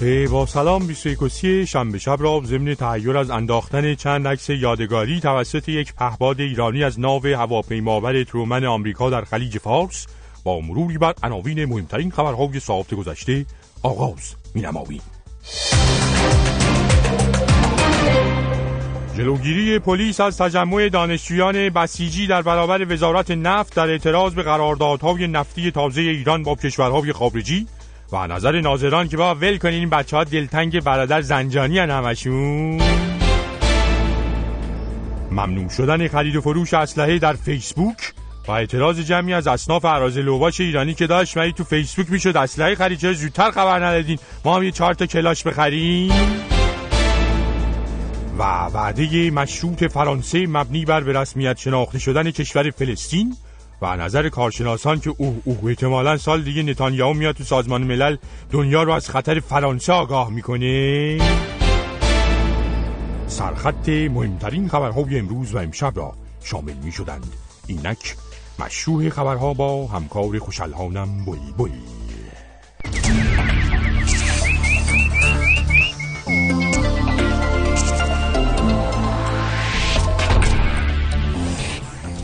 با سلام 21 شنبه شب را ضمن تحیر از انداختن چند عکس یادگاری توسط یک پهباد ایرانی از ناو هواپیمابر ترومن آمریکا در خلیج فارس با مروری بر عناوین مهمترین خبرهای ساعت گذشته آغاز مینماییم. جلوگیری پلیس از تجمع دانشجویان بسیجی در برابر وزارت نفت در اعتراض به قراردادهای نفتی تازه ایران با کشورهای خارجی و نظر ناظران که با ول کنین این بچه ها دلتنگ برادر زنجانی همشون. ممنوع شدن خرید و فروش اسلحه در فیسبوک و اعتراض جمعی از اصناف عراض لوباش ایرانی که داشت مری تو فیسبوک می‌شد اسلحه خرید زودتر خبر ندادین؟ ما هم یه چهار تا کلاش بخریم. و وعده مشروط فرانسه مبنی بر به رسمیت شناخته شدن کشور فلسطین و نظر کارشناسان که اوه اوه احتمالا سال دیگه نتانیاهو میاد تو سازمان ملل دنیا رو از خطر فرانسه آگاه می‌کنه. سرخط مهمترین خبرهای امروز و امشب را شامل می شدند اینک مشروع خبرها با همکار خوشالهانم بوی بوی.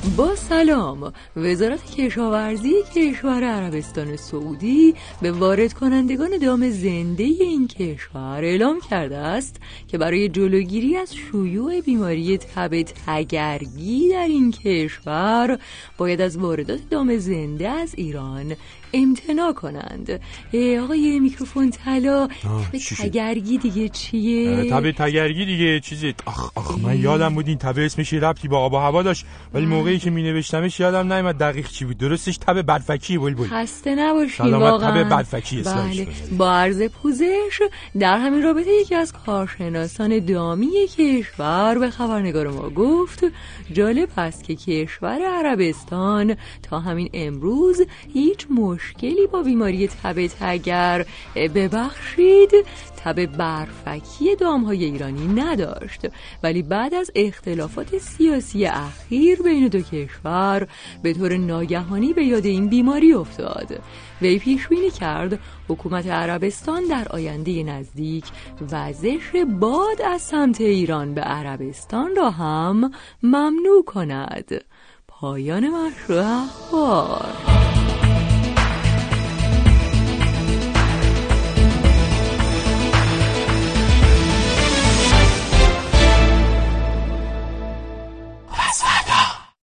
با سلام. وزارت کشاورزی کشور عربستان سعودی به وارد کنندگان دام زنده این کشور اعلام کرده است که برای جلوگیری از شیوع بیماری تب تگرگی در این کشور باید از واردات دام زنده از ایران امتناع کنند. آقای میکروفون طلا تب تگرگی دیگه چیه؟ تب تگرگی دیگه چیزی؟ آخ آخ من یادم بود این تب اسمش ربطی با آب و هوا داشت ولی که می نوشتمش یادم نیومد. دقیق چی بود؟ درستش تب بدفکی بلبل خسته نباشین واقعا. تب بدفکی بله. با عرض پوزش در همین رابطه یکی از کارشناسان دامی کشور به خبرنگار ما گفت جالب است که کشور عربستان تا همین امروز هیچ مشکلی با بیماری تب تگر ببخشید. تب برفکی دامهای ایرانی نداشت. ولی بعد از اختلافات سیاسی اخیر بین دو کشور به طور ناگهانی به یاد این بیماری افتاد. وی پیش بینی کرد حکومت عربستان در آینده نزدیک وزش باد از سمت ایران به عربستان را هم ممنوع کند. پایان مشروع اخبار